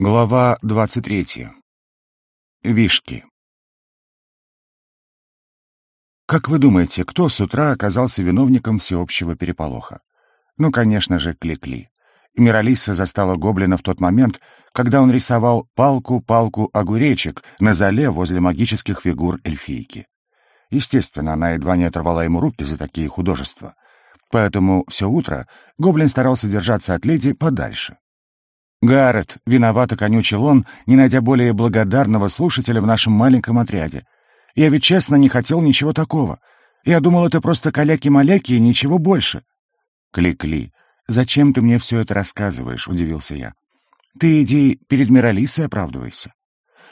Глава 23. Вишки. Как вы думаете, кто с утра оказался виновником всеобщего переполоха? Ну, конечно же, Кликли. Миралиса застала гоблина в тот момент, когда он рисовал палку-палку-огуречек на зале возле магических фигур эльфийки. Естественно, она едва не оторвала ему руки за такие художества. Поэтому все утро гоблин старался держаться от леди подальше. «Гаррет», — виновато конючил он, не найдя более благодарного слушателя в нашем маленьком отряде. «Я ведь честно не хотел ничего такого. Я думал, это просто каляки-маляки и ничего больше». «Кли-кли, зачем ты мне все это рассказываешь?» — удивился я. «Ты иди перед Миралисой оправдывайся.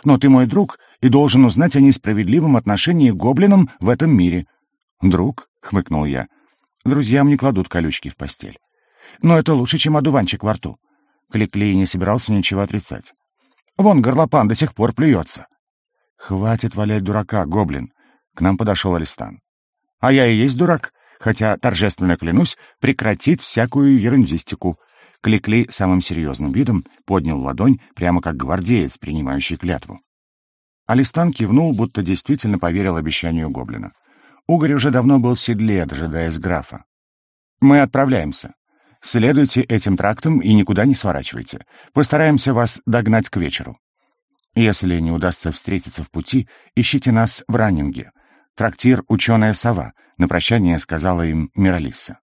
Но ты мой друг и должен узнать о несправедливом отношении к гоблинам в этом мире». «Друг?» — хмыкнул я. «Друзьям не кладут колючки в постель. Но это лучше, чем одуванчик во рту. Кликлей не собирался ничего отрицать. «Вон горлопан до сих пор плюется». «Хватит валять дурака, гоблин!» К нам подошел Алистан. «А я и есть дурак, хотя, торжественно клянусь, прекратить всякую ерундистику». Кликли самым серьезным видом поднял ладонь, прямо как гвардеец, принимающий клятву. Алистан кивнул, будто действительно поверил обещанию гоблина. Угорь уже давно был в седле, дожидаясь графа. «Мы отправляемся. Следуйте этим трактам и никуда не сворачивайте. Постараемся вас догнать к вечеру. Если не удастся встретиться в пути, ищите нас в Раннинге. Трактир «Ученая сова», — на прощание сказала им Миралиса.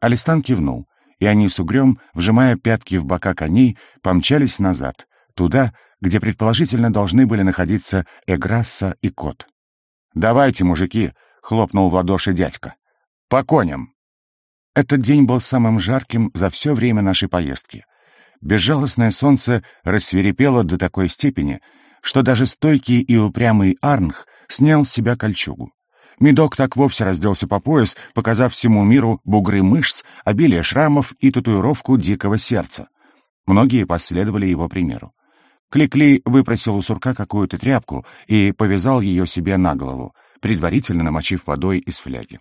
Алистан кивнул, и они с угрём, вжимая пятки в бока коней, помчались назад, туда, где предположительно должны были находиться Эграсса и Кот. «Давайте, мужики!» — хлопнул в ладоши дядька. «По коням!» Этот день был самым жарким за все время нашей поездки. Безжалостное солнце рассверепело до такой степени, что даже стойкий и упрямый Арнх снял с себя кольчугу. Медок так вовсе разделся по пояс, показав всему миру бугры мышц, обилие шрамов и татуировку дикого сердца. Многие последовали его примеру. Кликли выпросил у сурка какую-то тряпку и повязал ее себе на голову, предварительно намочив водой из фляги.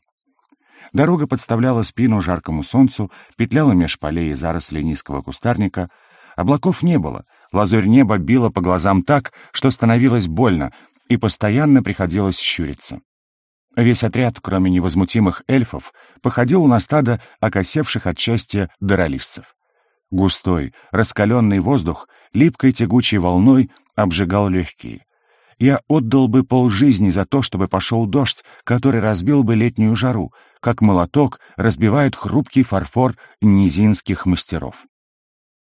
Дорога подставляла спину жаркому солнцу, петляла меж полей и зарослей низкого кустарника. Облаков не было, лазурь неба била по глазам так, что становилось больно, и постоянно приходилось щуриться. Весь отряд, кроме невозмутимых эльфов, походил на стадо окосевших от счастья доролистцев. Густой, раскаленный воздух липкой тягучей волной обжигал легкие. Я отдал бы полжизни за то, чтобы пошел дождь, который разбил бы летнюю жару, как молоток разбивает хрупкий фарфор низинских мастеров.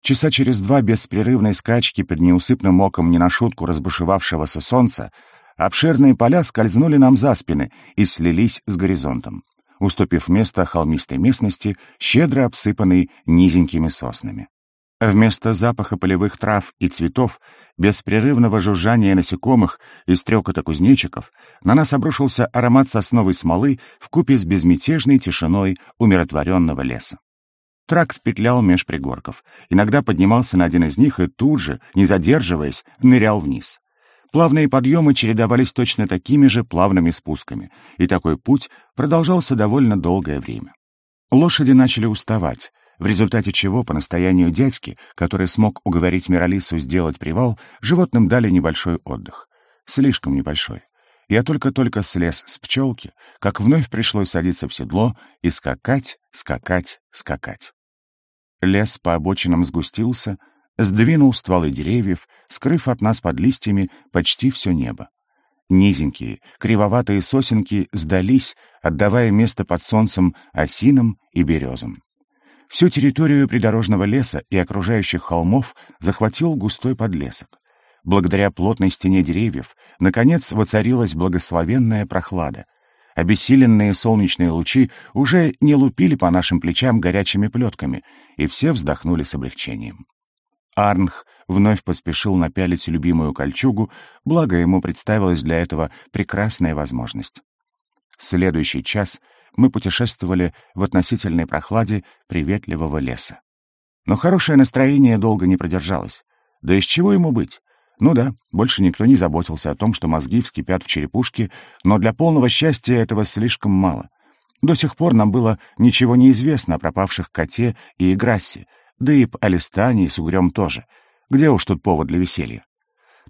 Часа через два беспрерывной скачки под неусыпным оком не на шутку разбушевавшегося солнца обширные поля скользнули нам за спины и слились с горизонтом, уступив место холмистой местности, щедро обсыпанной низенькими соснами. Вместо запаха полевых трав и цветов, беспрерывного жужжания насекомых и стрекота кузнечиков, на нас обрушился аромат сосновой смолы в купе с безмятежной тишиной умиротворенного леса. Тракт петлял меж пригорков, иногда поднимался на один из них и тут же, не задерживаясь, нырял вниз. Плавные подъемы чередовались точно такими же плавными спусками, и такой путь продолжался довольно долгое время. Лошади начали уставать, в результате чего, по настоянию дядьки, который смог уговорить Миралису сделать привал, животным дали небольшой отдых. Слишком небольшой. Я только-только слез с пчелки, как вновь пришлось садиться в седло и скакать, скакать, скакать. Лес по обочинам сгустился, сдвинул стволы деревьев, скрыв от нас под листьями почти все небо. Низенькие, кривоватые сосенки сдались, отдавая место под солнцем осинам и березам. Всю территорию придорожного леса и окружающих холмов захватил густой подлесок. Благодаря плотной стене деревьев, наконец, воцарилась благословенная прохлада. Обессиленные солнечные лучи уже не лупили по нашим плечам горячими плетками, и все вздохнули с облегчением. Арнх вновь поспешил напялить любимую кольчугу, благо ему представилась для этого прекрасная возможность. В следующий час — мы путешествовали в относительной прохладе приветливого леса. Но хорошее настроение долго не продержалось. Да из чего ему быть? Ну да, больше никто не заботился о том, что мозги вскипят в черепушке, но для полного счастья этого слишком мало. До сих пор нам было ничего не известно о пропавших коте и Играссе, да и об Алистане и Сугрём тоже. Где уж тут повод для веселья?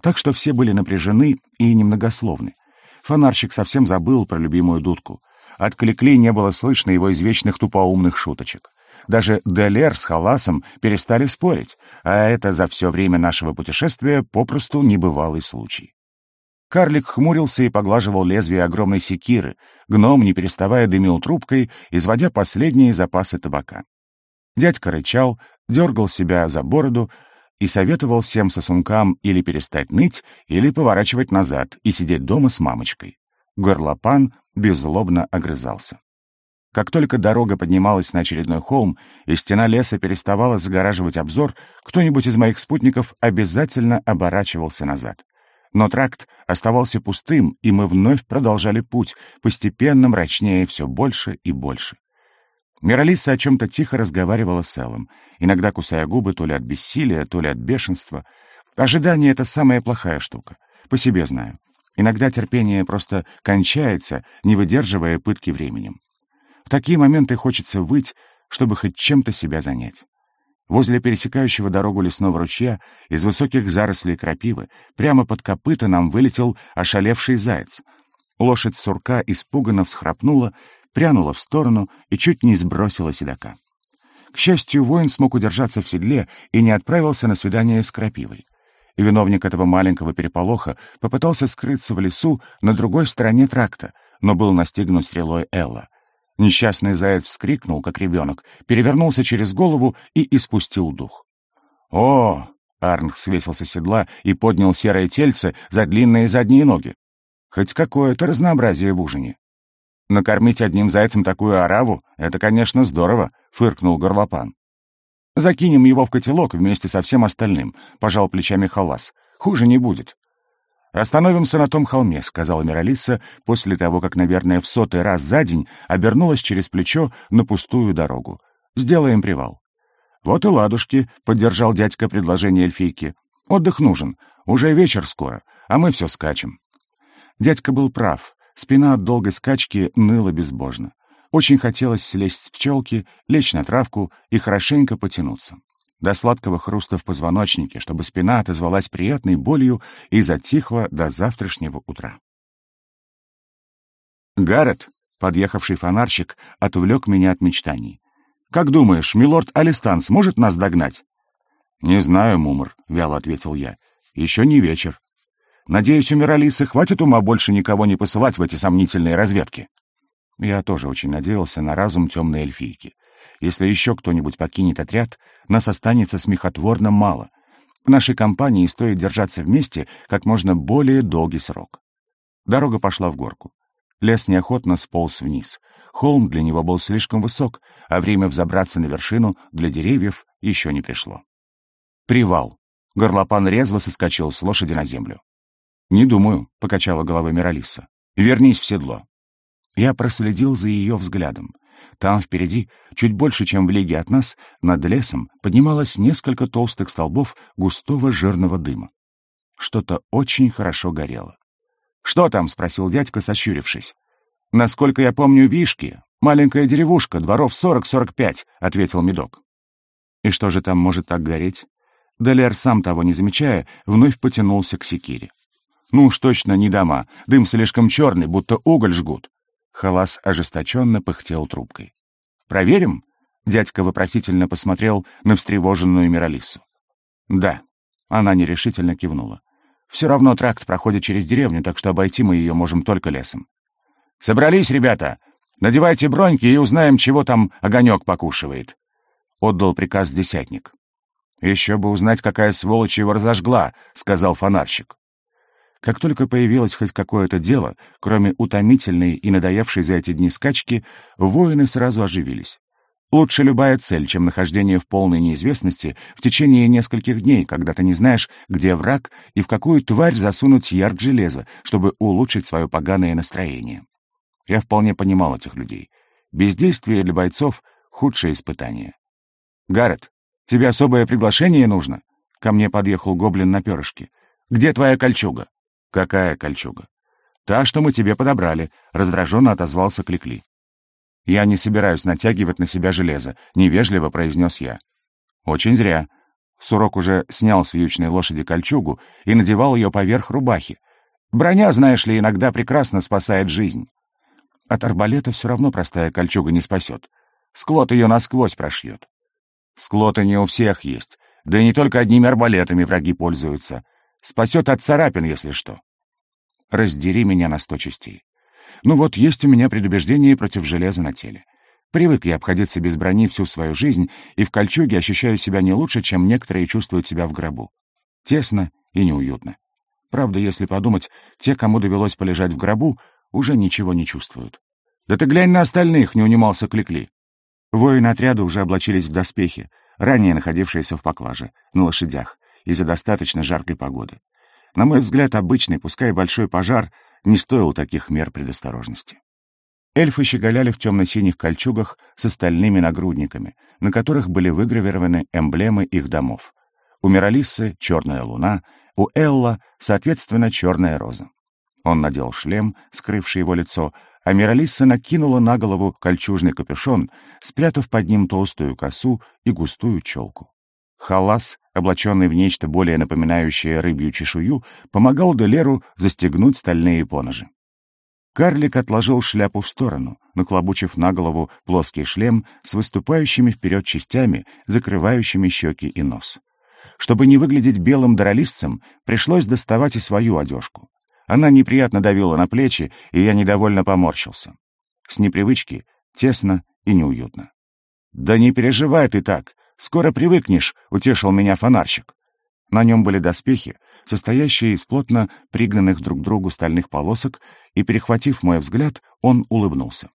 Так что все были напряжены и немногословны. Фонарщик совсем забыл про любимую дудку. От Кликли не было слышно его извечных тупоумных шуточек. Даже Делер с Халасом перестали спорить, а это за все время нашего путешествия попросту небывалый случай. Карлик хмурился и поглаживал лезвие огромной секиры, гном, не переставая, дымил трубкой, изводя последние запасы табака. Дядька рычал, дергал себя за бороду и советовал всем сосункам или перестать ныть, или поворачивать назад и сидеть дома с мамочкой. Горлопан беззлобно огрызался. Как только дорога поднималась на очередной холм, и стена леса переставала загораживать обзор, кто-нибудь из моих спутников обязательно оборачивался назад. Но тракт оставался пустым, и мы вновь продолжали путь, постепенно мрачнее все больше и больше. Миралиса о чем-то тихо разговаривала с Эллом, иногда кусая губы то ли от бессилия, то ли от бешенства. Ожидание — это самая плохая штука. По себе знаю. Иногда терпение просто кончается, не выдерживая пытки временем. В такие моменты хочется выть, чтобы хоть чем-то себя занять. Возле пересекающего дорогу лесного ручья из высоких зарослей крапивы прямо под копыта нам вылетел ошалевший заяц. Лошадь сурка испуганно всхрапнула, прянула в сторону и чуть не сбросила седока. К счастью, воин смог удержаться в седле и не отправился на свидание с крапивой. Виновник этого маленького переполоха попытался скрыться в лесу на другой стороне тракта, но был настигнут стрелой Элла — Несчастный заяц вскрикнул, как ребенок, перевернулся через голову и испустил дух. «О!» — Арнх свесился с седла и поднял серое тельце за длинные задние ноги. «Хоть какое-то разнообразие в ужине». «Накормить одним зайцем такую ораву — это, конечно, здорово», — фыркнул горлопан. «Закинем его в котелок вместе со всем остальным», — пожал плечами Халас. «Хуже не будет. «Остановимся на том холме», — сказала Миралиса после того, как, наверное, в сотый раз за день обернулась через плечо на пустую дорогу. «Сделаем привал». «Вот и ладушки», — поддержал дядька предложение эльфийки. «Отдых нужен. Уже вечер скоро, а мы все скачем». Дядька был прав. Спина от долгой скачки ныла безбожно. Очень хотелось слезть с пчелки, лечь на травку и хорошенько потянуться до сладкого хруста в позвоночнике, чтобы спина отозвалась приятной болью и затихла до завтрашнего утра. Гаррет, подъехавший фонарщик, отвлек меня от мечтаний. «Как думаешь, милорд Алистан сможет нас догнать?» «Не знаю, Мумр», — вяло ответил я. «Еще не вечер. Надеюсь, у Миралисы хватит ума больше никого не посылать в эти сомнительные разведки». Я тоже очень надеялся на разум темной эльфийки. Если еще кто-нибудь покинет отряд, нас останется смехотворно мало. Нашей компании стоит держаться вместе как можно более долгий срок. Дорога пошла в горку. Лес неохотно сполз вниз. Холм для него был слишком высок, а время взобраться на вершину для деревьев еще не пришло. Привал. Горлопан резво соскочил с лошади на землю. «Не думаю», — покачала головой Миралиса. «Вернись в седло». Я проследил за ее взглядом. Там впереди, чуть больше, чем в лиге от нас, над лесом поднималось несколько толстых столбов густого жирного дыма. Что-то очень хорошо горело. «Что там?» — спросил дядька, сощурившись. «Насколько я помню, Вишки. Маленькая деревушка, дворов сорок-сорок пять», — ответил Медок. «И что же там может так гореть?» Далер, сам того не замечая, вновь потянулся к секире. «Ну уж точно не дома. Дым слишком черный, будто уголь жгут. Халас ожесточенно пыхтел трубкой. «Проверим?» — дядька вопросительно посмотрел на встревоженную Миралису. «Да». Она нерешительно кивнула. «Все равно тракт проходит через деревню, так что обойти мы ее можем только лесом». «Собрались, ребята! Надевайте броньки и узнаем, чего там огонек покушивает», — отдал приказ десятник. «Еще бы узнать, какая сволочь его разожгла», — сказал фонарщик. Как только появилось хоть какое-то дело, кроме утомительной и надоевшей за эти дни скачки, воины сразу оживились. Лучше любая цель, чем нахождение в полной неизвестности в течение нескольких дней, когда ты не знаешь, где враг и в какую тварь засунуть ярк железа, чтобы улучшить свое поганое настроение. Я вполне понимал этих людей. Бездействие для бойцов — худшее испытание. «Гаррет, тебе особое приглашение нужно?» Ко мне подъехал гоблин на перышке. «Где твоя кольчуга?» «Какая кольчуга?» «Та, что мы тебе подобрали», — раздраженно отозвался Кликли. «Я не собираюсь натягивать на себя железо», — невежливо произнес я. «Очень зря. Сурок уже снял с вьючной лошади кольчугу и надевал ее поверх рубахи. Броня, знаешь ли, иногда прекрасно спасает жизнь. От арбалета все равно простая кольчуга не спасет. Склот ее насквозь прошьет. Склоты не у всех есть, да и не только одними арбалетами враги пользуются. Спасет от царапин, если что. Раздери меня на сто частей. Ну вот, есть у меня предубеждение против железа на теле. Привык я обходиться без брони всю свою жизнь, и в кольчуге ощущаю себя не лучше, чем некоторые чувствуют себя в гробу. Тесно и неуютно. Правда, если подумать, те, кому довелось полежать в гробу, уже ничего не чувствуют. «Да ты глянь на остальных!» — не унимался Кликли. Воины отряда уже облачились в доспехи, ранее находившиеся в поклаже, на лошадях, из-за достаточно жаркой погоды. На мой взгляд, обычный, пускай большой пожар, не стоил таких мер предосторожности. Эльфы щеголяли в темно-синих кольчугах с остальными нагрудниками, на которых были выгравированы эмблемы их домов. У Миралиссы — черная луна, у Элла, соответственно, черная роза. Он надел шлем, скрывший его лицо, а Миралисса накинула на голову кольчужный капюшон, спрятав под ним толстую косу и густую челку. Халас, облаченный в нечто более напоминающее рыбью чешую, помогал Делеру застегнуть стальные поножи. Карлик отложил шляпу в сторону, наклобучив на голову плоский шлем с выступающими вперед частями, закрывающими щеки и нос. Чтобы не выглядеть белым дролистцем, пришлось доставать и свою одежку. Она неприятно давила на плечи, и я недовольно поморщился. С непривычки тесно и неуютно. «Да не переживай ты так, скоро привыкнешь», — утешил меня фонарщик. На нем были доспехи, состоящие из плотно пригнанных друг к другу стальных полосок, и, перехватив мой взгляд, он улыбнулся.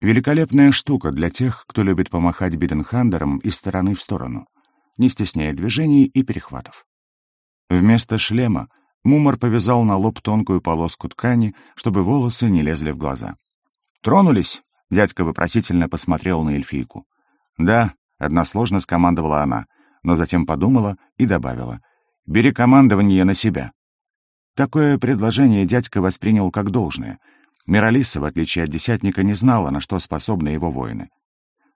Великолепная штука для тех, кто любит помахать биденхандером из стороны в сторону, не стесняя движений и перехватов. Вместо шлема Мумор повязал на лоб тонкую полоску ткани, чтобы волосы не лезли в глаза. «Тронулись?» — дядька вопросительно посмотрел на эльфийку. «Да», — односложно скомандовала она, но затем подумала и добавила. «Бери командование на себя». Такое предложение дядька воспринял как должное. Миралиса, в отличие от десятника, не знала, на что способны его воины.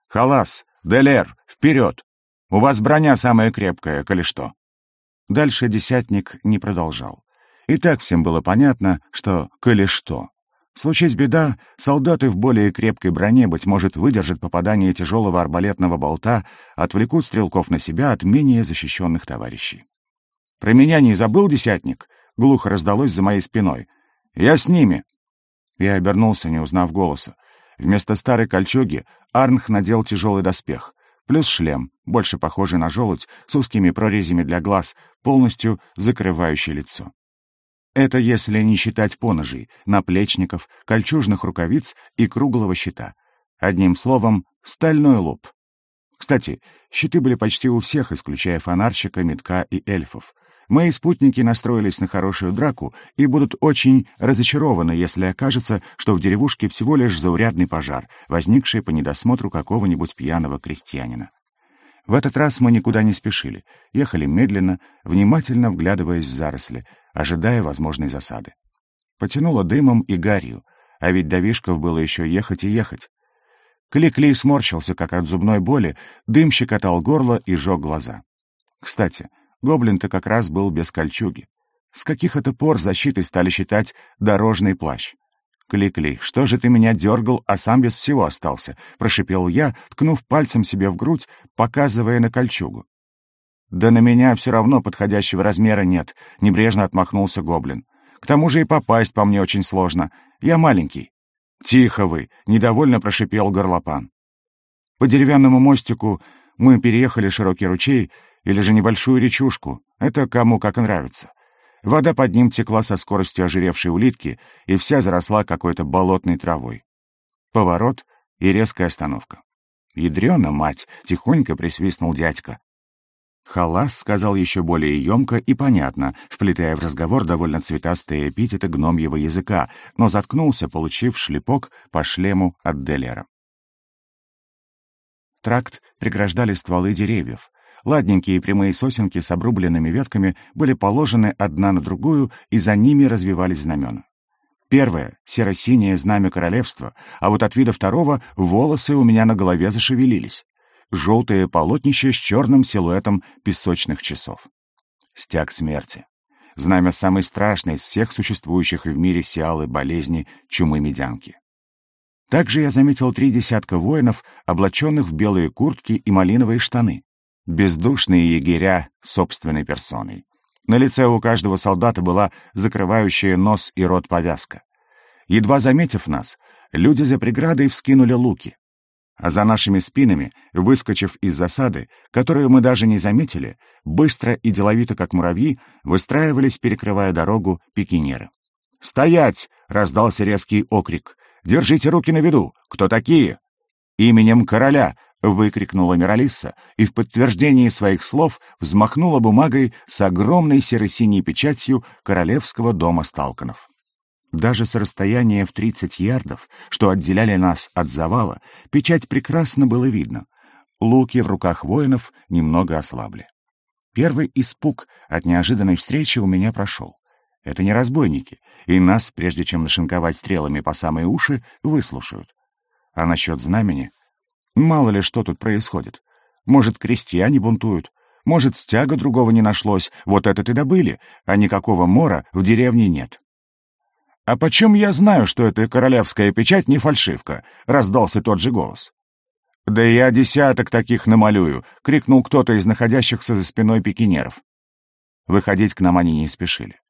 «Халас! Делер! Вперед! У вас броня самая крепкая, коли что!» Дальше десятник не продолжал. И так всем было понятно, что «коли что». Случись беда, солдаты в более крепкой броне, быть может, выдержат попадание тяжелого арбалетного болта, отвлекут стрелков на себя от менее защищенных товарищей. «Про меня не забыл, десятник?» — глухо раздалось за моей спиной. «Я с ними!» Я обернулся, не узнав голоса. Вместо старой кольчуги Арнх надел тяжелый доспех плюс шлем, больше похожий на желудь, с узкими прорезями для глаз, полностью закрывающий лицо. Это если не считать поножей, наплечников, кольчужных рукавиц и круглого щита. Одним словом, стальной лоб. Кстати, щиты были почти у всех, исключая фонарщика, метка и эльфов. Мои спутники настроились на хорошую драку и будут очень разочарованы, если окажется, что в деревушке всего лишь заурядный пожар, возникший по недосмотру какого-нибудь пьяного крестьянина. В этот раз мы никуда не спешили, ехали медленно, внимательно вглядываясь в заросли, ожидая возможной засады. Потянуло дымом и гарью, а ведь до Вишков было еще ехать и ехать. Клик-Ли сморщился, как от зубной боли, дым щекотал горло и жег глаза. Кстати, Гоблин-то как раз был без кольчуги. С каких это пор защитой стали считать дорожный плащ? «Кликли, что же ты меня дергал, а сам без всего остался?» — прошипел я, ткнув пальцем себе в грудь, показывая на кольчугу. «Да на меня все равно подходящего размера нет», — небрежно отмахнулся гоблин. «К тому же и попасть по мне очень сложно. Я маленький». «Тихо вы!» — недовольно прошипел горлопан. По деревянному мостику мы переехали широкий ручей, или же небольшую речушку, это кому как нравится. Вода под ним текла со скоростью ожиревшей улитки и вся заросла какой-то болотной травой. Поворот и резкая остановка. «Ядрёна, мать!» — тихонько присвистнул дядька. Халас сказал еще более емко и понятно, вплетая в разговор довольно цветастые эпитеты гномьего языка, но заткнулся, получив шлепок по шлему от Делера. Тракт преграждали стволы деревьев. Ладненькие прямые сосенки с обрубленными ветками были положены одна на другую, и за ними развивались знамена. Первое — серо-синее знамя королевства, а вот от вида второго волосы у меня на голове зашевелились. желтое полотнище с черным силуэтом песочных часов. Стяг смерти. Знамя самой страшной из всех существующих в мире сиалы болезни чумы медянки. Также я заметил три десятка воинов, облаченных в белые куртки и малиновые штаны. Бездушные егеря собственной персоной. На лице у каждого солдата была закрывающая нос и рот повязка. Едва заметив нас, люди за преградой вскинули луки. А за нашими спинами, выскочив из засады, которую мы даже не заметили, быстро и деловито, как муравьи, выстраивались, перекрывая дорогу, пикинеры. «Стоять!» — раздался резкий окрик. «Держите руки на виду! Кто такие?» «Именем короля!» — выкрикнула Миралисса и в подтверждении своих слов взмахнула бумагой с огромной серо-синей печатью королевского дома Сталканов. Даже с расстояния в 30 ярдов, что отделяли нас от завала, печать прекрасно было видно. Луки в руках воинов немного ослабли. Первый испуг от неожиданной встречи у меня прошел. Это не разбойники, и нас, прежде чем нашинковать стрелами по самые уши, выслушают. А насчет знамени? Мало ли что тут происходит. Может, крестьяне бунтуют, может, стяга другого не нашлось, вот этот и добыли, а никакого мора в деревне нет. «А почем я знаю, что эта королевская печать не фальшивка?» — раздался тот же голос. «Да я десяток таких намалюю!» — крикнул кто-то из находящихся за спиной пикинеров. Выходить к нам они не спешили.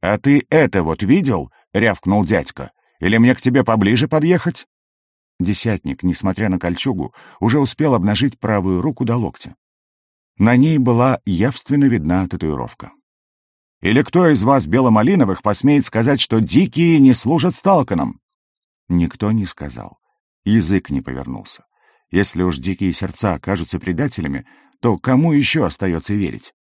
«А ты это вот видел?» — рявкнул дядька. «Или мне к тебе поближе подъехать?» Десятник, несмотря на кольчугу, уже успел обнажить правую руку до локтя. На ней была явственно видна татуировка. Или кто из вас, беломалиновых, посмеет сказать, что дикие не служат сталканам?» Никто не сказал. Язык не повернулся. Если уж дикие сердца окажутся предателями, то кому еще остается верить?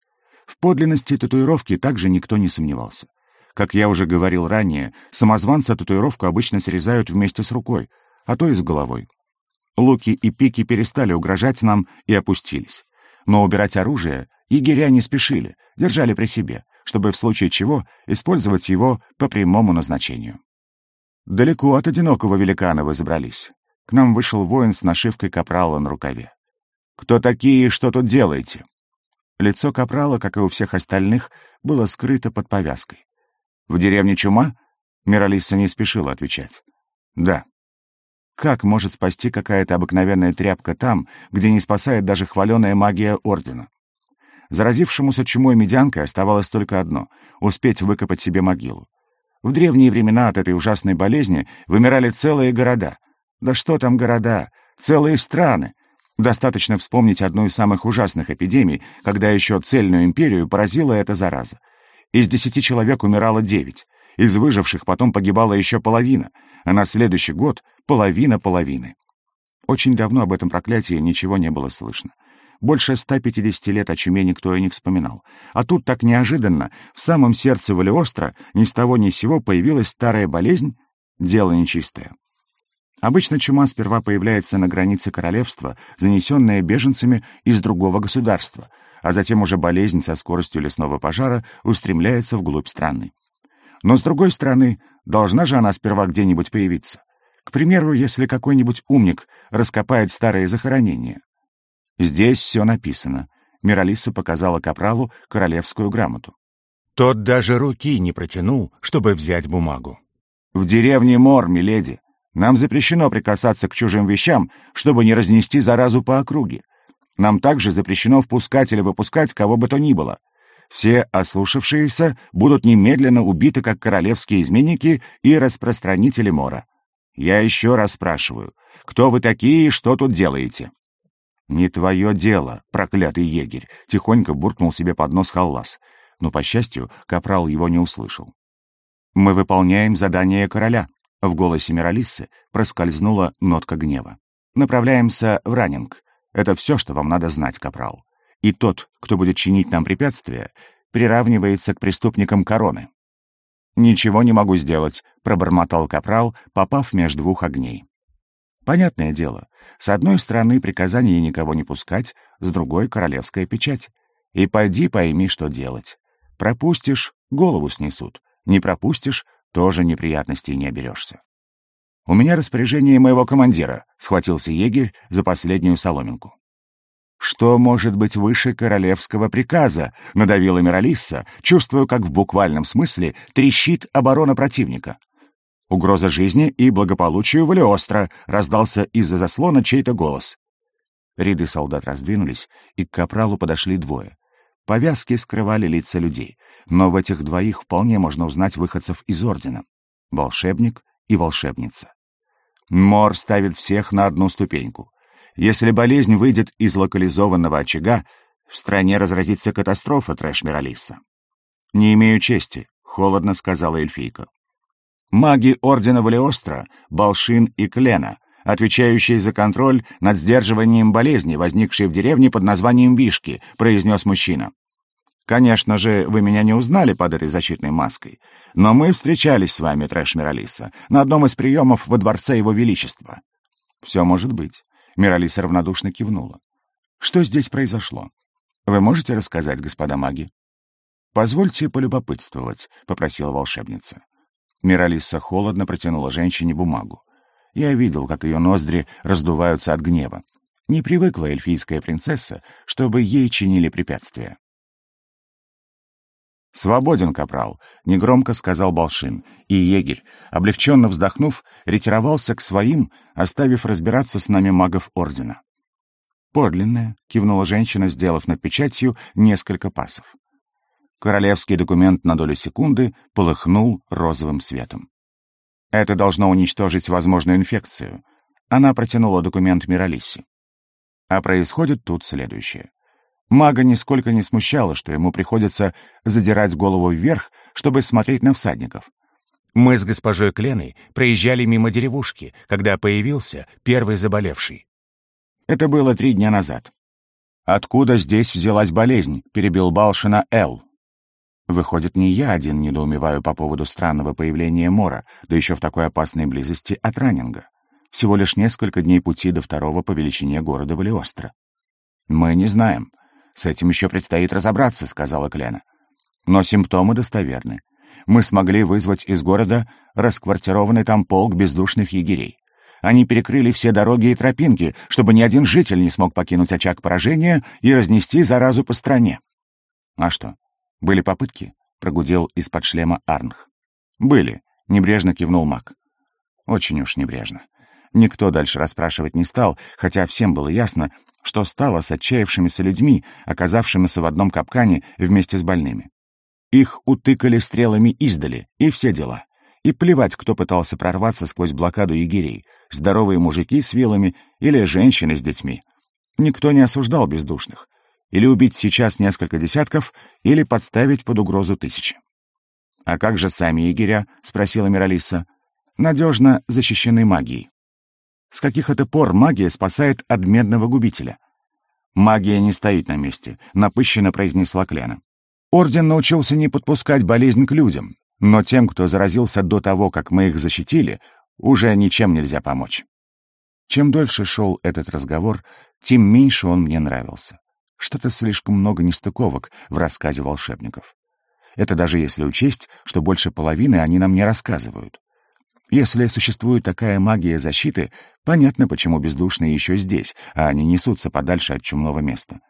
В подлинности татуировки также никто не сомневался. Как я уже говорил ранее, самозванца татуировку обычно срезают вместе с рукой, а то и с головой. Луки и пики перестали угрожать нам и опустились. Но убирать оружие егеря не спешили, держали при себе, чтобы в случае чего использовать его по прямому назначению. Далеко от одинокого великана вы забрались. К нам вышел воин с нашивкой капрала на рукаве. «Кто такие и что тут делаете?» Лицо капрала, как и у всех остальных, было скрыто под повязкой. «В деревне чума?» Миралиса не спешила отвечать. «Да». Как может спасти какая-то обыкновенная тряпка там, где не спасает даже хваленая магия Ордена? Заразившемуся чумой медянкой оставалось только одно — успеть выкопать себе могилу. В древние времена от этой ужасной болезни вымирали целые города. Да что там города? Целые страны. Достаточно вспомнить одну из самых ужасных эпидемий, когда еще цельную империю поразила эта зараза. Из десяти человек умирало девять. Из выживших потом погибала еще половина, а на следующий год — половина половины. Очень давно об этом проклятии ничего не было слышно. Больше 150 лет о чуме никто и не вспоминал. А тут так неожиданно, в самом сердце Валиостро, ни с того ни с сего появилась старая болезнь, дело нечистое. Обычно чума сперва появляется на границе королевства, занесенная беженцами из другого государства, а затем уже болезнь со скоростью лесного пожара устремляется вглубь страны. Но, с другой стороны, должна же она сперва где-нибудь появиться. К примеру, если какой-нибудь умник раскопает старые захоронения. Здесь все написано. Миралиса показала Капралу королевскую грамоту. Тот даже руки не протянул, чтобы взять бумагу. «В деревне Мор, миледи. Нам запрещено прикасаться к чужим вещам, чтобы не разнести заразу по округе. Нам также запрещено впускать или выпускать кого бы то ни было. Все ослушавшиеся будут немедленно убиты как королевские изменники и распространители Мора. Я еще раз спрашиваю, кто вы такие и что тут делаете?» «Не твое дело, проклятый егерь!» — тихонько буркнул себе под нос Халлас. Но, по счастью, капрал его не услышал. «Мы выполняем задание короля», — в голосе Миралиссы проскользнула нотка гнева. «Направляемся в раннинг. Это все, что вам надо знать, капрал. И тот, кто будет чинить нам препятствия, приравнивается к преступникам короны». «Ничего не могу сделать», — пробормотал капрал, попав между двух огней. Понятное дело, с одной стороны приказание никого не пускать, с другой — королевская печать. И пойди пойми, что делать. Пропустишь — голову снесут. Не пропустишь — тоже неприятностей не оберешься. «У меня распоряжение моего командира», — схватился егерь за последнюю соломинку. «Что может быть выше королевского приказа?» — надавила Миралисса, чувствуя, как в буквальном смысле трещит оборона противника. «Угроза жизни и благополучию Валиостро!» — раздался из-за заслона чей-то голос. Ряды солдат раздвинулись, и к капралу подошли двое. Повязки скрывали лица людей, но в этих двоих вполне можно узнать выходцев из Ордена. Волшебник и волшебница. Мор ставит всех на одну ступеньку. Если болезнь выйдет из локализованного очага, в стране разразится катастрофа, трэш Миралиса. «Не имею чести», — холодно сказала эльфийка. «Маги Ордена Валиостро, Балшин и Клена, отвечающие за контроль над сдерживанием болезни, возникшей в деревне под названием Вишки», — произнес мужчина. «Конечно же, вы меня не узнали под этой защитной маской, но мы встречались с вами, трэш Миралиса, на одном из приемов во Дворце Его Величества». «Все может быть». Миралиса равнодушно кивнула. «Что здесь произошло? Вы можете рассказать, господа маги?» «Позвольте полюбопытствовать», — попросила волшебница. Миралиса холодно протянула женщине бумагу. Я видел, как ее ноздри раздуваются от гнева. Не привыкла эльфийская принцесса, чтобы ей чинили препятствия. «Свободен, капрал», — негромко сказал Балшин, и егерь, облегченно вздохнув, ретировался к своим, оставив разбираться с нами магов Ордена. «Подлинная», — кивнула женщина, сделав над печатью несколько пасов. Королевский документ на долю секунды полыхнул розовым светом. Это должно уничтожить возможную инфекцию. Она протянула документ Миралисе. А происходит тут следующее. Мага нисколько не смущало, что ему приходится задирать голову вверх, чтобы смотреть на всадников. Мы с госпожой Кленой проезжали мимо деревушки, когда появился первый заболевший. Это было три дня назад. «Откуда здесь взялась болезнь?» — перебил Балшина Эл. Выходит, не я один недоумеваю по поводу странного появления Мора, да еще в такой опасной близости от Раннинга. Всего лишь несколько дней пути до второго по величине города Валиостро. Мы не знаем. «С этим еще предстоит разобраться», — сказала Клена. «Но симптомы достоверны. Мы смогли вызвать из города расквартированный там полк бездушных егерей. Они перекрыли все дороги и тропинки, чтобы ни один житель не смог покинуть очаг поражения и разнести заразу по стране». «А что, были попытки?» — прогудел из-под шлема Арнх. «Были», — небрежно кивнул маг. «Очень уж небрежно. Никто дальше расспрашивать не стал, хотя всем было ясно, что стало с отчаявшимися людьми, оказавшимися в одном капкане вместе с больными. Их утыкали стрелами издали, и все дела. И плевать, кто пытался прорваться сквозь блокаду егерей, здоровые мужики с вилами или женщины с детьми. Никто не осуждал бездушных. Или убить сейчас несколько десятков, или подставить под угрозу тысячи. «А как же сами егеря?» — спросила Миралиса. «Надежно защищены магией. С каких это пор магия спасает от медного губителя? Магия не стоит на месте, напыщенно произнесла Клена. Орден научился не подпускать болезнь к людям, но тем, кто заразился до того, как мы их защитили, уже ничем нельзя помочь. Чем дольше шел этот разговор, тем меньше он мне нравился. Что-то слишком много нестыковок в рассказе волшебников. Это даже если учесть, что больше половины они нам не рассказывают. Если существует такая магия защиты, понятно, почему бездушные еще здесь, а они несутся подальше от чумного места.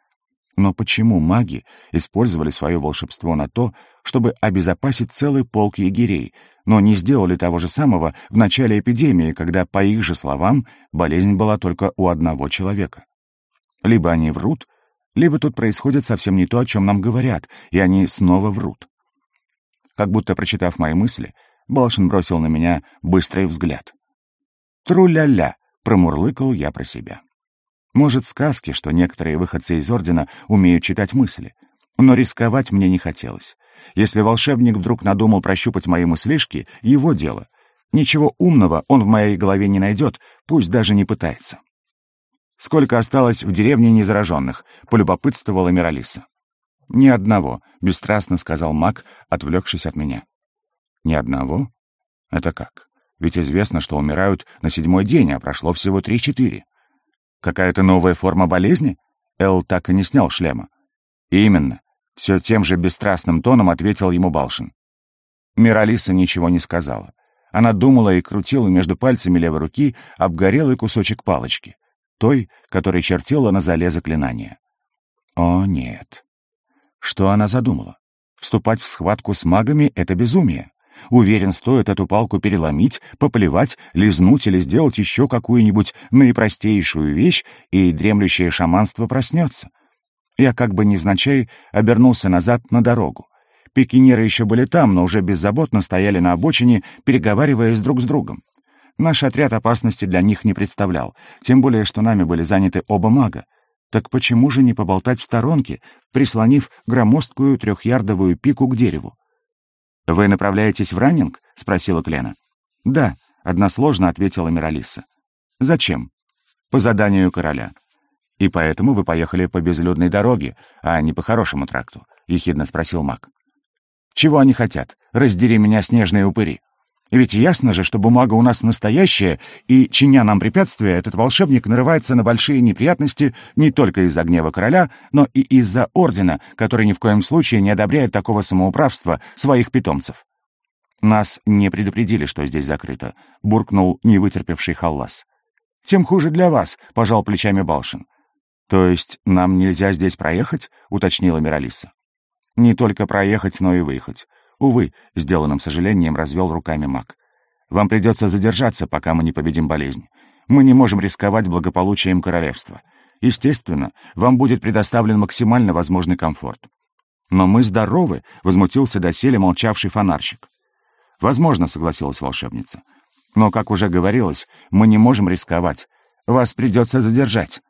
Но почему маги использовали свое волшебство на то, чтобы обезопасить целый полк егерей, но не сделали того же самого в начале эпидемии, когда, по их же словам, болезнь была только у одного человека? Либо они врут, либо тут происходит совсем не то, о чем нам говорят, и они снова врут. Как будто, прочитав мои мысли, Балшин бросил на меня быстрый взгляд. «Тру-ля-ля», — промурлыкал я про себя. Может, сказки, что некоторые выходцы из Ордена умеют читать мысли. Но рисковать мне не хотелось. Если волшебник вдруг надумал прощупать мои мыслишки, его дело. Ничего умного он в моей голове не найдет, пусть даже не пытается. «Сколько осталось в деревне незараженных?» — полюбопытствовала Миралиса. «Ни одного», — бесстрастно сказал маг, отвлекшись от меня. Ни одного? Это как? Ведь известно, что умирают на седьмой день, а прошло всего три-четыре. Какая-то новая форма болезни? Эл так и не снял шлема. Именно. Все тем же бесстрастным тоном ответил ему Балшин. Миралиса ничего не сказала. Она думала и крутила между пальцами левой руки обгорелый кусочек палочки, той, которой чертила на зале заклинания. О, нет. Что она задумала? Вступать в схватку с магами — это безумие. Уверен, стоит эту палку переломить, поплевать, лизнуть или сделать еще какую-нибудь наипростейшую вещь, и дремлющее шаманство проснется. Я как бы невзначай обернулся назад на дорогу. Пикинеры еще были там, но уже беззаботно стояли на обочине, переговариваясь друг с другом. Наш отряд опасности для них не представлял, тем более, что нами были заняты оба мага. Так почему же не поболтать в сторонке, прислонив громоздкую трехярдовую пику к дереву? «Вы направляетесь в раннинг?» — спросила Клена. «Да», — односложно ответила Миралиса. «Зачем?» «По заданию короля». «И поэтому вы поехали по безлюдной дороге, а не по хорошему тракту?» — ехидно спросил маг. «Чего они хотят? Раздери меня, снежные упыри!» Ведь ясно же, что бумага у нас настоящая, и, чиня нам препятствия, этот волшебник нарывается на большие неприятности не только из-за гнева короля, но и из-за ордена, который ни в коем случае не одобряет такого самоуправства своих питомцев. «Нас не предупредили, что здесь закрыто», — буркнул невытерпевший Халлас. «Тем хуже для вас», — пожал плечами Балшин. «То есть нам нельзя здесь проехать?» — уточнила Миралиса. «Не только проехать, но и выехать. Увы, сделанным сожалением развел руками маг. Вам придется задержаться, пока мы не победим болезнь. Мы не можем рисковать благополучием королевства. Естественно, вам будет предоставлен максимально возможный комфорт. Но мы здоровы, возмутился доселе молчавший фонарщик. Возможно, согласилась волшебница. Но, как уже говорилось, мы не можем рисковать. Вас придется задержать.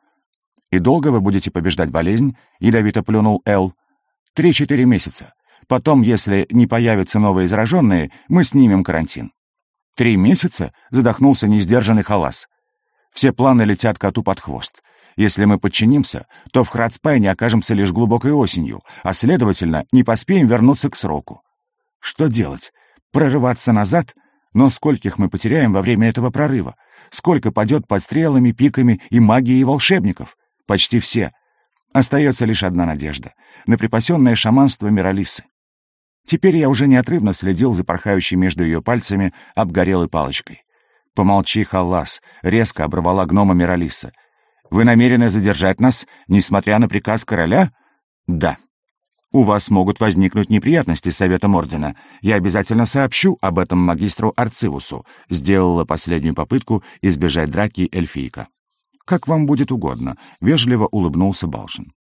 И долго вы будете побеждать болезнь? Ядовито плюнул Эл. Три-четыре месяца. Потом, если не появятся новые зараженные, мы снимем карантин. Три месяца задохнулся несдержанный халас. Все планы летят коту под хвост. Если мы подчинимся, то в Храдспайне окажемся лишь глубокой осенью, а, следовательно, не поспеем вернуться к сроку. Что делать? Прорываться назад? Но скольких мы потеряем во время этого прорыва? Сколько падет под стрелами, пиками и магией волшебников? Почти все. Остается лишь одна надежда — на припасенное шаманство Миралисы. Теперь я уже неотрывно следил за порхающей между ее пальцами обгорелой палочкой. «Помолчи, Халлас!» — резко оборвала гнома Миралиса. «Вы намерены задержать нас, несмотря на приказ короля?» «Да». «У вас могут возникнуть неприятности с Советом Ордена. Я обязательно сообщу об этом магистру Арцивусу», — сделала последнюю попытку избежать драки эльфийка. «Как вам будет угодно», — вежливо улыбнулся Балшин.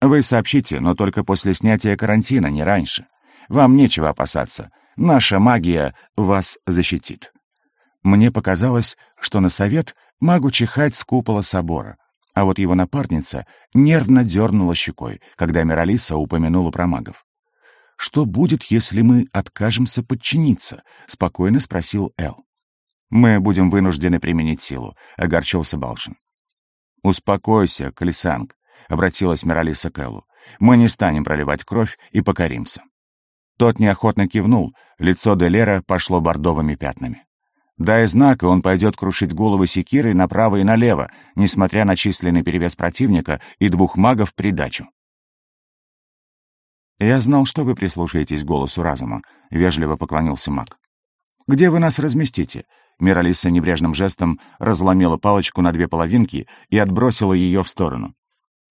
«Вы сообщите, но только после снятия карантина, не раньше. Вам нечего опасаться. Наша магия вас защитит». Мне показалось, что на совет магу чихать с купола собора, а вот его напарница нервно дернула щекой, когда Миралиса упомянула про магов. «Что будет, если мы откажемся подчиниться?» — спокойно спросил Эл. «Мы будем вынуждены применить силу», — огорчился Балшин. «Успокойся, Калисанг», — обратилась Миралиса к Эллу. «Мы не станем проливать кровь и покоримся». Тот неохотно кивнул, лицо Делера пошло бордовыми пятнами. Дай знак, и он пойдет крушить головы секирой направо и налево, несмотря на численный перевес противника и двух магов придачу. «Я знал, что вы прислушаетесь голосу разума», — вежливо поклонился маг. «Где вы нас разместите?» Миралиса небрежным жестом разломила палочку на две половинки и отбросила ее в сторону.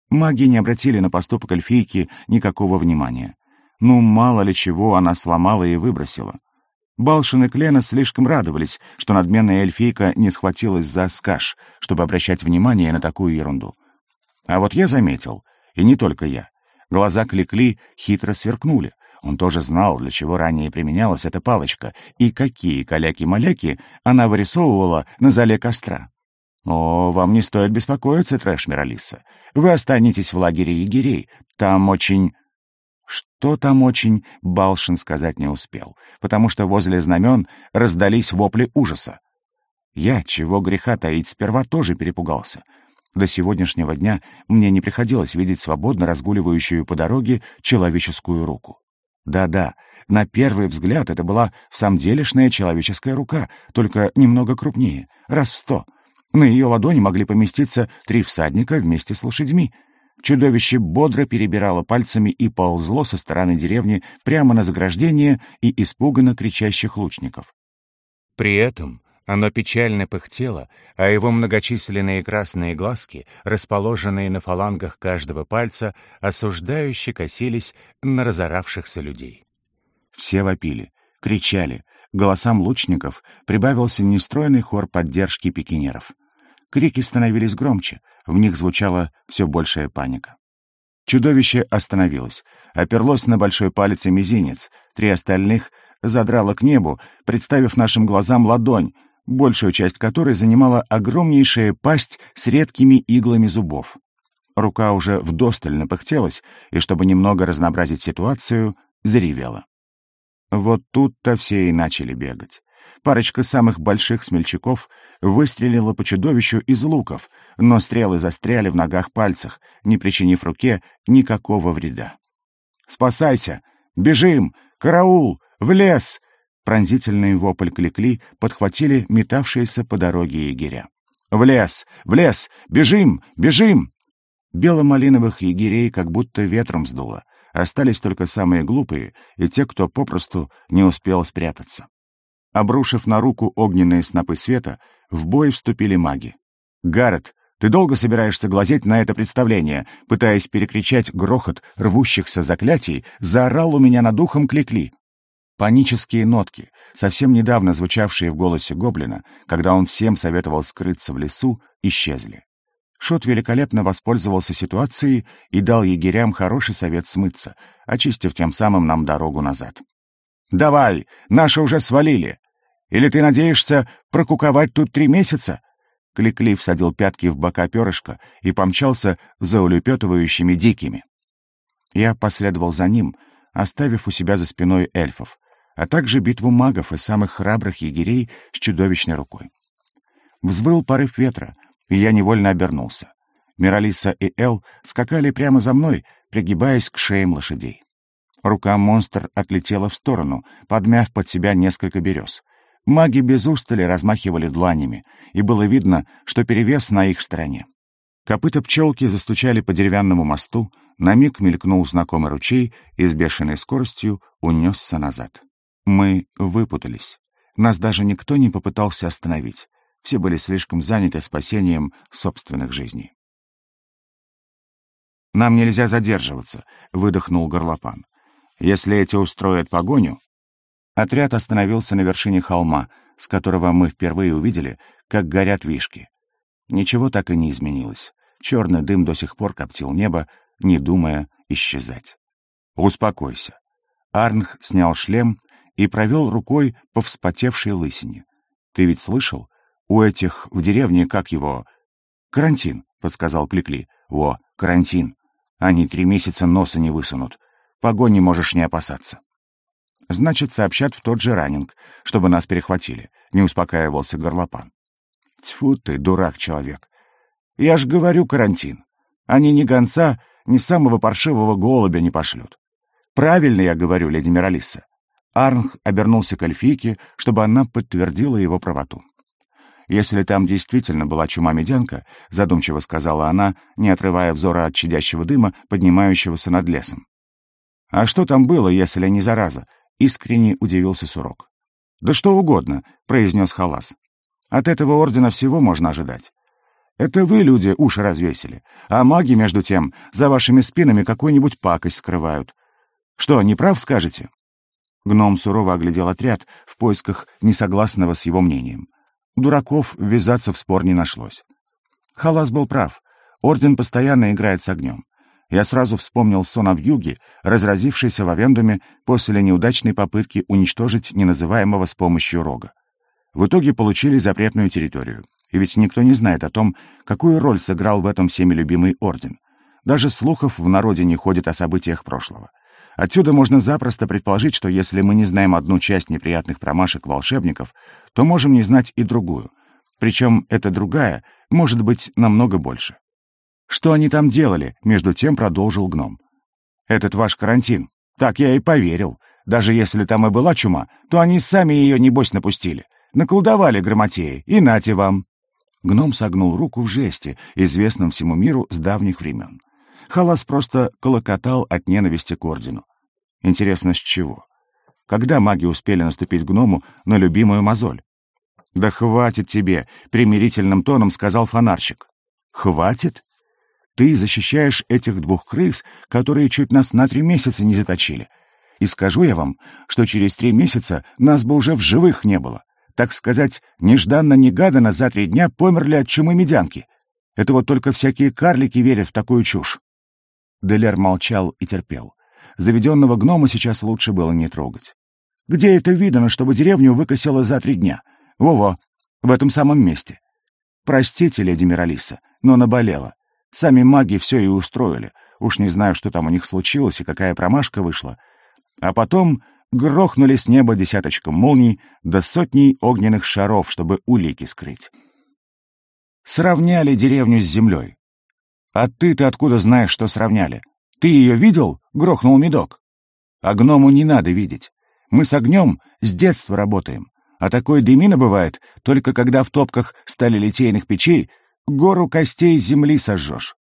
Маги не обратили на поступок эльфийки никакого внимания. Ну, мало ли чего она сломала и выбросила. Балшин и Клена слишком радовались, что надменная эльфийка не схватилась за скаш, чтобы обращать внимание на такую ерунду. А вот я заметил, и не только я. Глаза Кликли хитро сверкнули. Он тоже знал, для чего ранее применялась эта палочка, и какие каляки-маляки она вырисовывала на зале костра. «О, вам не стоит беспокоиться, трэш Миралиса. Вы останетесь в лагере егерей. Там очень что там очень, Балшин сказать не успел, потому что возле знамен раздались вопли ужаса. Я, чего греха таить, сперва тоже перепугался. До сегодняшнего дня мне не приходилось видеть свободно разгуливающую по дороге человеческую руку. Да-да, на первый взгляд это была в самом делешная человеческая рука, только немного крупнее, раз в сто. На ее ладони могли поместиться три всадника вместе с лошадьми — Чудовище бодро перебирало пальцами и ползло со стороны деревни прямо на заграждение и испуганно кричащих лучников. При этом Оно печально пыхтело, а его многочисленные красные глазки, расположенные на фалангах каждого пальца, осуждающе косились на разоравшихся людей. Все вопили, кричали. Голосам лучников прибавился нестройный хор поддержки пикинеров. Крики становились громче, в них звучала все большая паника. Чудовище остановилось, оперлось на большой палец и мизинец, три остальных задрало к небу, представив нашим глазам ладонь, большую часть которой занимала огромнейшая пасть с редкими иглами зубов. Рука уже вдосталь напыхтелась, и, чтобы немного разнообразить ситуацию, заревела. Вот тут-то все и начали бегать. Парочка самых больших смельчаков выстрелила по чудовищу из луков, но стрелы застряли в ногах пальцах, не причинив руке никакого вреда. «Спасайся! Бежим! Караул! В лес!» Пронзительный вопль кликли подхватили метавшиеся по дороге егеря. «В лес! В лес! Бежим! Бежим!» Бело-малиновых егерей как будто ветром сдуло. Остались только самые глупые и те, кто попросту не успел спрятаться. Обрушив на руку огненные снопы света, в бой вступили маги. «Гаррет, ты долго собираешься глазеть на это представление?» Пытаясь перекричать грохот рвущихся заклятий, заорал у меня над ухом Кликли. Панические нотки, совсем недавно звучавшие в голосе гоблина, когда он всем советовал скрыться в лесу, исчезли. Шот великолепно воспользовался ситуацией и дал егерям хороший совет смыться, очистив тем самым нам дорогу назад. «Давай, наши уже свалили! Или ты надеешься прокуковать тут три месяца?» Кликли всадил пятки в бока перышка и помчался за улепетывающими дикими. Я последовал за ним, оставив у себя за спиной эльфов а также битву магов и самых храбрых егерей с чудовищной рукой. Взвыл порыв ветра, и я невольно обернулся. Миралиса и Эл скакали прямо за мной, пригибаясь к шеям лошадей. Рука монстр отлетела в сторону, подмяв под себя несколько берез. Маги без устали размахивали дланями, и было видно, что перевес на их стороне. Копыта пчелки застучали по деревянному мосту, на миг мелькнул знакомый ручей и с бешеной скоростью унесся назад. Мы выпутались. Нас даже никто не попытался остановить. Все были слишком заняты спасением собственных жизней. «Нам нельзя задерживаться», — выдохнул горлопан. «Если эти устроят погоню...» Отряд остановился на вершине холма, с которого мы впервые увидели, как горят вишки. Ничего так и не изменилось. Черный дым до сих пор коптил небо, не думая исчезать. «Успокойся». Арнх снял шлем и провел рукой по вспотевшей лысине. «Ты ведь слышал? У этих в деревне, как его...» «Карантин», — подсказал Кликли. «Во, карантин. Они три месяца носа не высунут. Погони можешь не опасаться». «Значит, сообщат в тот же раннинг, чтобы нас перехватили», — не успокаивался горлопан. «Тьфу ты, дурак-человек. Я ж говорю карантин. Они ни гонца, ни самого паршивого голубя не пошлют. Правильно я говорю, леди Миралисса. Арнх обернулся к эльфийке, чтобы она подтвердила его правоту. «Если там действительно была чума-медянка», — задумчиво сказала она, не отрывая взора от чадящего дыма, поднимающегося над лесом. «А что там было, если не зараза?» — искренне удивился Сурок. «Да что угодно», — произнес Халас. «От этого ордена всего можно ожидать. Это вы, люди, уши развесили, а маги, между тем, за вашими спинами какую-нибудь пакость скрывают. Что, не прав скажете?» Гном сурово оглядел отряд в поисках несогласного с его мнением. Дураков ввязаться в спор не нашлось. Халас был прав. Орден постоянно играет с огнем. Я сразу вспомнил сон о вьюге, разразившийся в Авендуме после неудачной попытки уничтожить неназываемого с помощью рога. В итоге получили запретную территорию. И ведь никто не знает о том, какую роль сыграл в этом всеми любимый орден. Даже слухов в народе не ходит о событиях прошлого. Отсюда можно запросто предположить, что если мы не знаем одну часть неприятных промашек волшебников, то можем не знать и другую. Причем эта другая может быть намного больше. Что они там делали, между тем продолжил гном. Этот ваш карантин. Так я и поверил. Даже если там и была чума, то они сами ее, небось, напустили. Наколдовали грамотеи, и нате вам. Гном согнул руку в жесте, известном всему миру с давних времен. Халас просто колокотал от ненависти к ордену. Интересно, с чего? Когда маги успели наступить гному на любимую мозоль? «Да хватит тебе!» — примирительным тоном сказал фонарщик. «Хватит? Ты защищаешь этих двух крыс, которые чуть нас на три месяца не заточили. И скажу я вам, что через три месяца нас бы уже в живых не было. Так сказать, нежданно-негаданно за три дня померли от чумы медянки. Это вот только всякие карлики верят в такую чушь». Делер молчал и терпел. Заведенного гнома сейчас лучше было не трогать. Где это видано, чтобы деревню выкосило за три дня? Во-во, в этом самом месте. Простите, леди Миралиса, но наболела. Сами маги все и устроили. Уж не знаю, что там у них случилось и какая промашка вышла. А потом грохнули с неба десяточком молний до сотней огненных шаров, чтобы улики скрыть. Сравняли деревню с землей. А ты-то откуда знаешь, что сравняли? Ты ее видел? Грохнул медок. А гному не надо видеть. Мы с огнем с детства работаем. А такой дымина бывает, только когда в топках стали литейных печей гору костей земли сожжешь.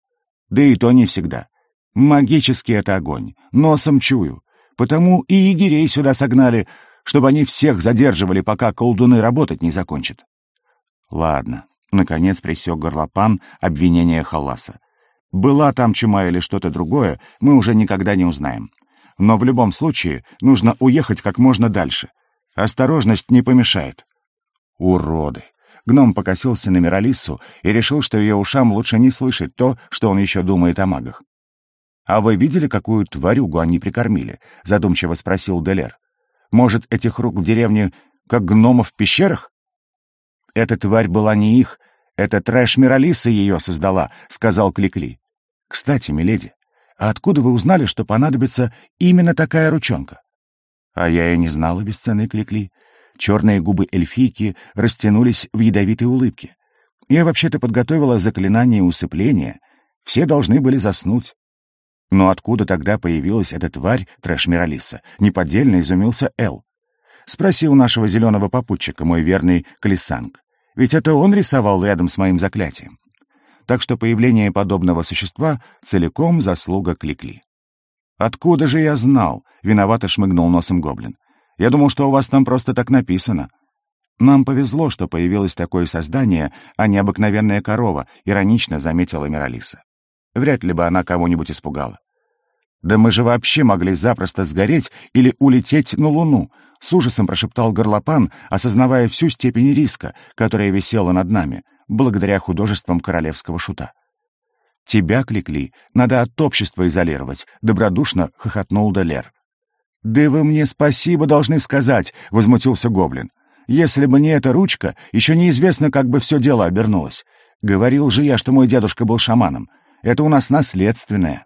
Да и то не всегда. Магический это огонь, носом чую. Потому и егерей сюда согнали, чтобы они всех задерживали, пока колдуны работать не закончат. Ладно, наконец присек горлопан обвинения Халласа. Была там чума или что-то другое, мы уже никогда не узнаем. Но в любом случае нужно уехать как можно дальше. Осторожность не помешает. Уроды! Гном покосился на Миралису и решил, что ее ушам лучше не слышать то, что он еще думает о магах. «А вы видели, какую тварюгу они прикормили?» — задумчиво спросил Делер. «Может, этих рук в деревне как гномов в пещерах?» «Эта тварь была не их, это трэш Миралиса ее создала», — сказал Кликли. «Кстати, миледи, а откуда вы узнали, что понадобится именно такая ручонка?» А я и не знала бесценной Кликли. Черные губы эльфийки растянулись в ядовитой улыбке. Я вообще-то подготовила заклинание усыпления. Все должны были заснуть. Но откуда тогда появилась эта тварь, трэш Миралиса? Неподдельно изумился Эл. Спроси у нашего зеленого попутчика, мой верный Клисанг. Ведь это он рисовал рядом с моим заклятием. Так что появление подобного существа целиком заслуга Кликли. «Откуда же я знал?» — виновато шмыгнул носом гоблин. «Я думал, что у вас там просто так написано». «Нам повезло, что появилось такое создание, а не обыкновенная корова», — иронично заметила Миралиса. Вряд ли бы она кого-нибудь испугала. «Да мы же вообще могли запросто сгореть или улететь на Луну», — с ужасом прошептал горлопан, осознавая всю степень риска, которая висела над нами, благодаря художествам королевского шута. «Тебя, Кликли, надо от общества изолировать», — добродушно хохотнул Делер. «Да вы мне спасибо должны сказать», — возмутился Гоблин. «Если бы не эта ручка, еще неизвестно, как бы все дело обернулось. Говорил же я, что мой дедушка был шаманом. Это у нас наследственное».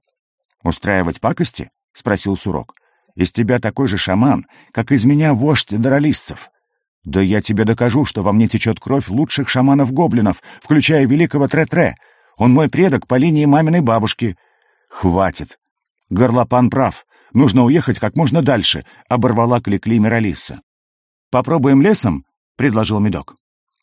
«Устраивать пакости?» — спросил Сурок. «Из тебя такой же шаман, как из меня вождь даролистцев». «Да я тебе докажу, что во мне течет кровь лучших шаманов-гоблинов, включая великого Тре-Тре. Он мой предок по линии маминой бабушки». «Хватит. Горлопан прав. Нужно уехать как можно дальше», — оборвала Кликли Миралисса. «Попробуем лесом?» — предложил Медок.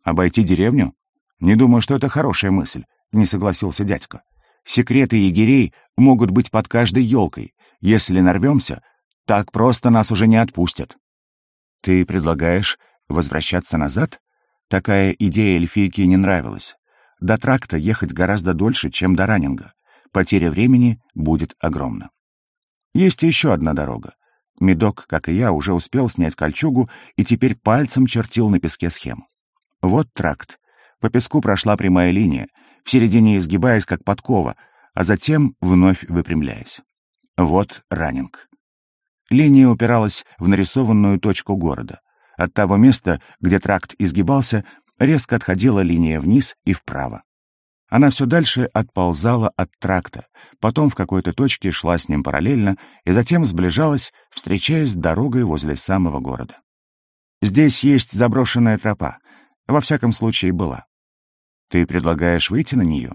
«Обойти деревню? Не думаю, что это хорошая мысль», — не согласился дядька. Секреты егерей могут быть под каждой елкой. Если нарвемся, так просто нас уже не отпустят. Ты предлагаешь возвращаться назад? Такая идея эльфийке не нравилась. До тракта ехать гораздо дольше, чем до раннинга. Потеря времени будет огромна. Есть еще одна дорога. Медок, как и я, уже успел снять кольчугу и теперь пальцем чертил на песке схему. Вот тракт. По песку прошла прямая линия, в середине изгибаясь, как подкова, а затем вновь выпрямляясь. Вот раннинг. Линия упиралась в нарисованную точку города. От того места, где тракт изгибался, резко отходила линия вниз и вправо. Она все дальше отползала от тракта, потом в какой-то точке шла с ним параллельно и затем сближалась, встречаясь с дорогой возле самого города. Здесь есть заброшенная тропа. Во всяком случае, была. Ты предлагаешь выйти на нее?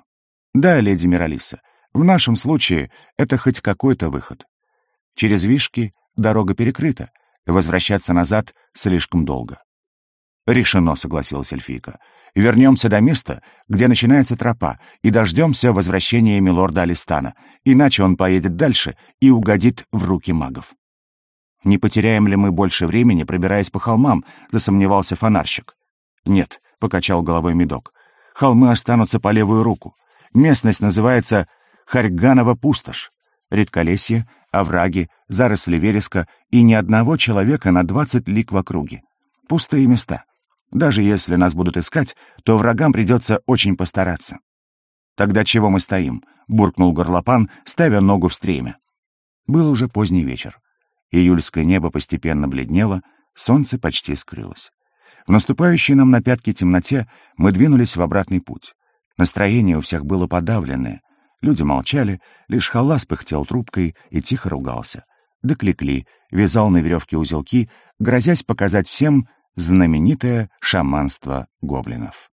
Да, леди Миралиса. В нашем случае это хоть какой-то выход. Через Вишки дорога перекрыта, возвращаться назад слишком долго. Решено, согласилась эльфийка. Вернемся до места, где начинается тропа, и дождемся возвращения милорда Алистана, иначе он поедет дальше и угодит в руки магов. Не потеряем ли мы больше времени, пробираясь по холмам, засомневался фонарщик. «Нет», — покачал головой медок. «Холмы останутся по левую руку. Местность называется Харьганова пустошь. Редколесье, овраги, заросли вереска и ни одного человека на двадцать лик в округе. Пустые места. Даже если нас будут искать, то врагам придется очень постараться. «Тогда чего мы стоим?» — буркнул горлопан, ставя ногу в стремя. Был уже поздний вечер. Июльское небо постепенно бледнело, солнце почти скрылось. В наступающей нам на пятки темноте мы двинулись в обратный путь. Настроение у всех было подавленное. Люди молчали, лишь халас пыхтел трубкой и тихо ругался. Да кликли, вязал на веревке узелки, грозясь показать всем знаменитое шаманство гоблинов.